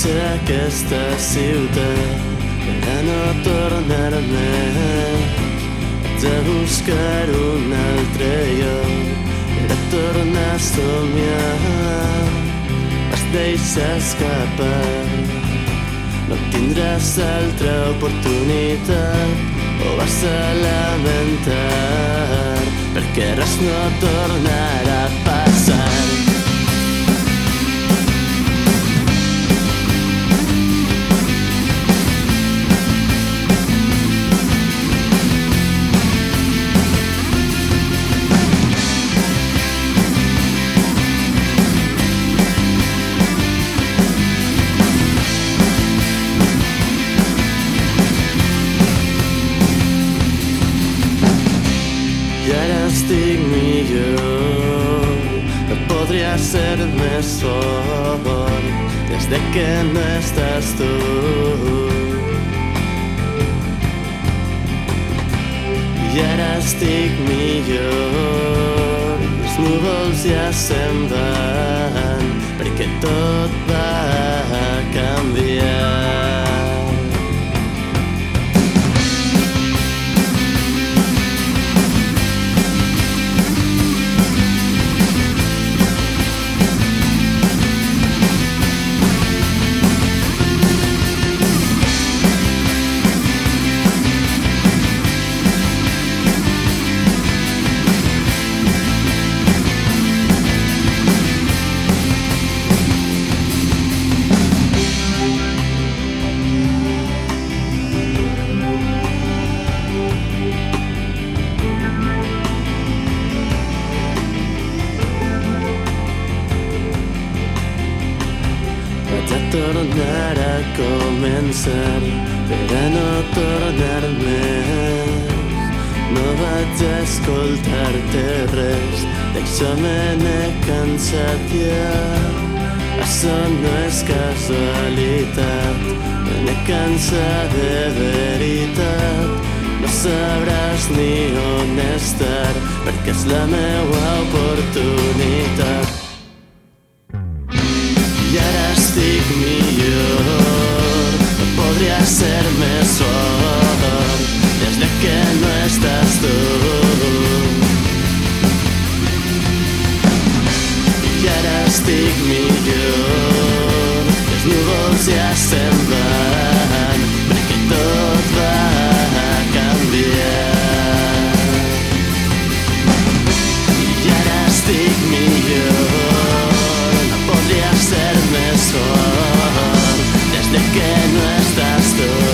d'aquesta ciutat per a no tornar més. De buscar un altre lloc a tornar a somiar. Es deixa escapar, no tindràs altra oportunitat o vas a lamentar perquè res no tornarà a No podria ser més fort Des de que no estàs tu. I ara estic millor. Els núvols ja se'n van tornar a començar per a no tornar més. No vaig escoltar-te res, d'això me n'he cansat ja. Això no és casualitat, me n'he cansat de veritat. No sabràs ni on estar, perquè és la meua oportunitat. I ara estic millor No podria ser més fort Des de que no estàs tu I ara estic millor Els núvols que no estás tú.